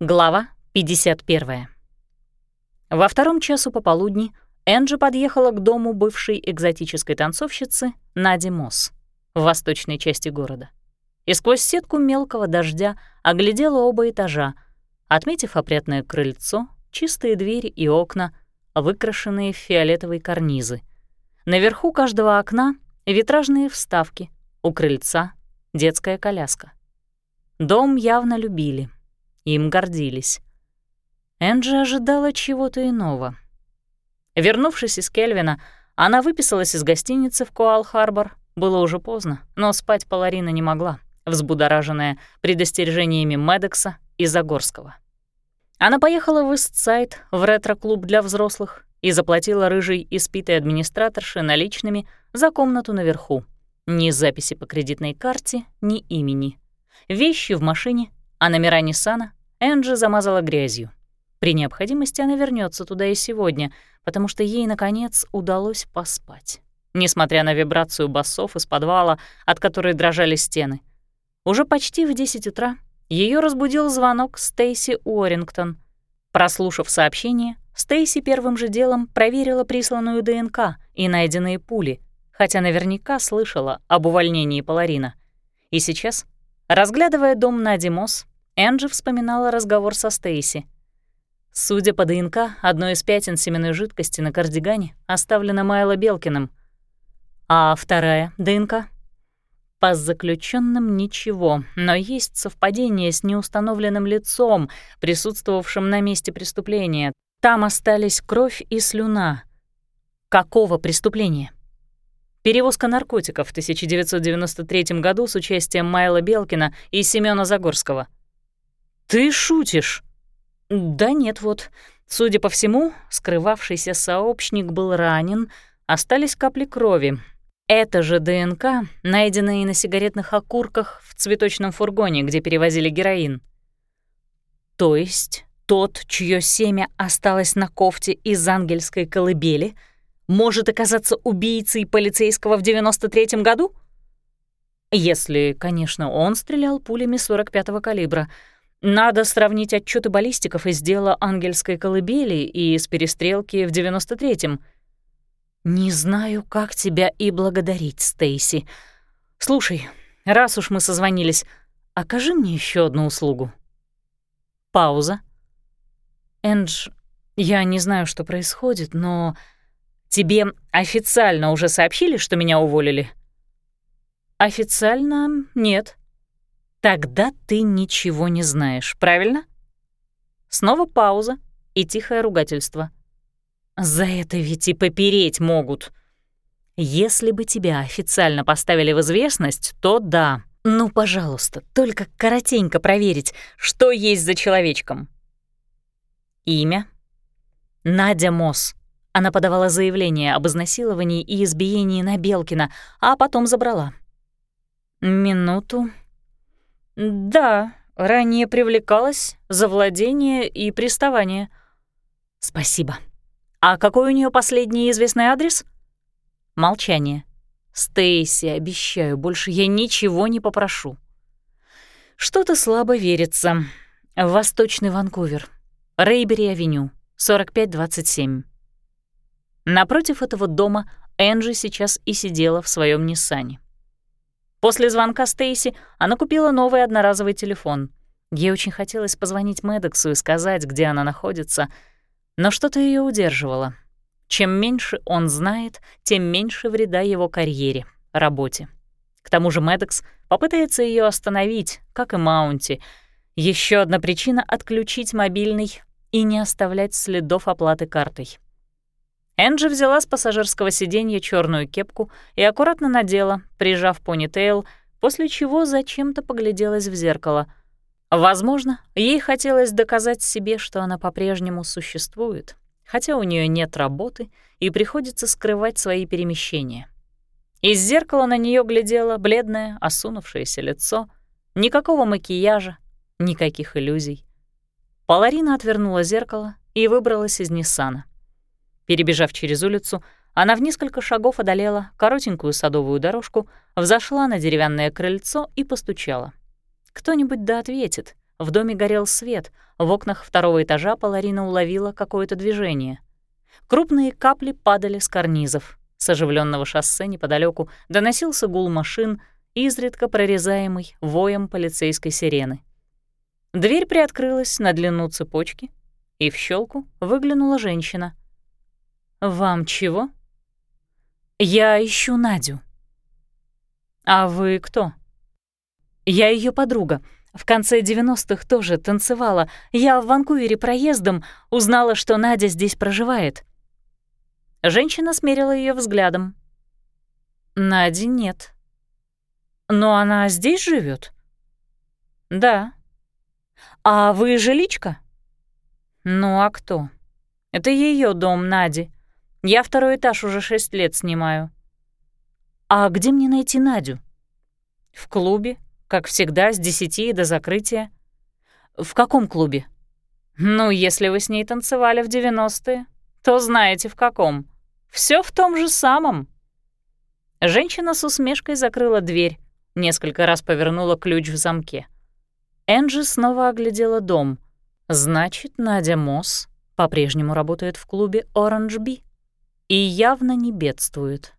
Глава 51. Во втором часу пополудни Энджи подъехала к дому бывшей экзотической танцовщицы Нади Мосс в восточной части города. И сквозь сетку мелкого дождя оглядела оба этажа, отметив опрятное крыльцо, чистые двери и окна, выкрашенные в фиолетовые карнизы. Наверху каждого окна — витражные вставки, у крыльца — детская коляска. Дом явно любили, им гордились. Энджи ожидала чего-то иного — Вернувшись из Кельвина, она выписалась из гостиницы в Коал-Харбор. Было уже поздно, но спать Паларина не могла, взбудораженная предостережениями Медекса и Загорского. Она поехала в Истсайд, в ретро-клуб для взрослых, и заплатила рыжей испитой администраторше наличными за комнату наверху. Ни записи по кредитной карте, ни имени. Вещи в машине, а номера Ниссана Энджи замазала грязью. При необходимости она вернется туда и сегодня, потому что ей, наконец, удалось поспать. Несмотря на вибрацию басов из подвала, от которой дрожали стены. Уже почти в 10 утра ее разбудил звонок Стейси Уоррингтон. Прослушав сообщение, Стейси первым же делом проверила присланную ДНК и найденные пули, хотя наверняка слышала об увольнении Паларина. И сейчас, разглядывая дом Нади Мосс, Энджи вспоминала разговор со Стейси — Судя по ДНК, одно из пятен семенной жидкости на кардигане оставлено Майло Белкиным. А вторая ДНК? По заключенным ничего, но есть совпадение с неустановленным лицом, присутствовавшим на месте преступления. Там остались кровь и слюна. Какого преступления? Перевозка наркотиков в 1993 году с участием Майла Белкина и Семёна Загорского. «Ты шутишь?» Да нет, вот. Судя по всему, скрывавшийся сообщник был ранен, остались капли крови. Это же ДНК, найденная на сигаретных окурках в цветочном фургоне, где перевозили героин. То есть тот, чье семя осталось на кофте из ангельской колыбели, может оказаться убийцей полицейского в 93-м году? Если, конечно, он стрелял пулями 45-го калибра — надо сравнить отчеты баллистиков из дела ангельской колыбели и с перестрелки в 93-м. Не знаю, как тебя и благодарить, Стейси. Слушай, раз уж мы созвонились, окажи мне еще одну услугу. Пауза. Эндж, я не знаю, что происходит, но тебе официально уже сообщили, что меня уволили? Официально нет. Тогда ты ничего не знаешь, правильно? Снова пауза и тихое ругательство. За это ведь и попереть могут. Если бы тебя официально поставили в известность, то да. Ну, пожалуйста, только коротенько проверить, что есть за человечком. Имя? Надя Мосс. Она подавала заявление об изнасиловании и избиении на Белкина, а потом забрала. Минуту, «Да, ранее привлекалась за владение и приставание». «Спасибо. А какой у нее последний известный адрес?» Молчание. «Стейси, обещаю, больше я ничего не попрошу». Что-то слабо верится. Восточный Ванкувер. Рейбери-авеню, 4527. Напротив этого дома Энджи сейчас и сидела в своем Ниссане. После звонка Стейси она купила новый одноразовый телефон. Ей очень хотелось позвонить Мэддоксу и сказать, где она находится, но что-то ее удерживало. Чем меньше он знает, тем меньше вреда его карьере, работе. К тому же Мэддокс попытается ее остановить, как и Маунти. Еще одна причина — отключить мобильный и не оставлять следов оплаты картой. Энджи взяла с пассажирского сиденья черную кепку и аккуратно надела, прижав понитейл, после чего зачем-то погляделась в зеркало. Возможно, ей хотелось доказать себе, что она по-прежнему существует, хотя у нее нет работы и приходится скрывать свои перемещения. Из зеркала на нее глядело бледное, осунувшееся лицо, никакого макияжа, никаких иллюзий. Паларина отвернула зеркало и выбралась из Ниссана. Перебежав через улицу, она в несколько шагов одолела коротенькую садовую дорожку, взошла на деревянное крыльцо и постучала. Кто-нибудь да ответит. В доме горел свет, в окнах второго этажа Паларина уловила какое-то движение. Крупные капли падали с карнизов. С оживленного шоссе неподалеку доносился гул машин, изредка прорезаемый воем полицейской сирены. Дверь приоткрылась на длину цепочки, и в щелку выглянула женщина. «Вам чего?» «Я ищу Надю». «А вы кто?» «Я ее подруга. В конце 90-х тоже танцевала. Я в Ванкувере проездом узнала, что Надя здесь проживает». Женщина смерила ее взглядом. «Нади нет». «Но она здесь живет? «Да». «А вы жиличка?» «Ну а кто? Это ее дом, Нади. Я второй этаж уже шесть лет снимаю». «А где мне найти Надю?» «В клубе, как всегда, с десяти до закрытия». «В каком клубе?» «Ну, если вы с ней танцевали в девяностые, то знаете в каком. Все в том же самом». Женщина с усмешкой закрыла дверь, несколько раз повернула ключ в замке. Энджи снова оглядела дом — Значит, Надя Мосс по-прежнему работает в клубе Orange Bee и явно не бедствует.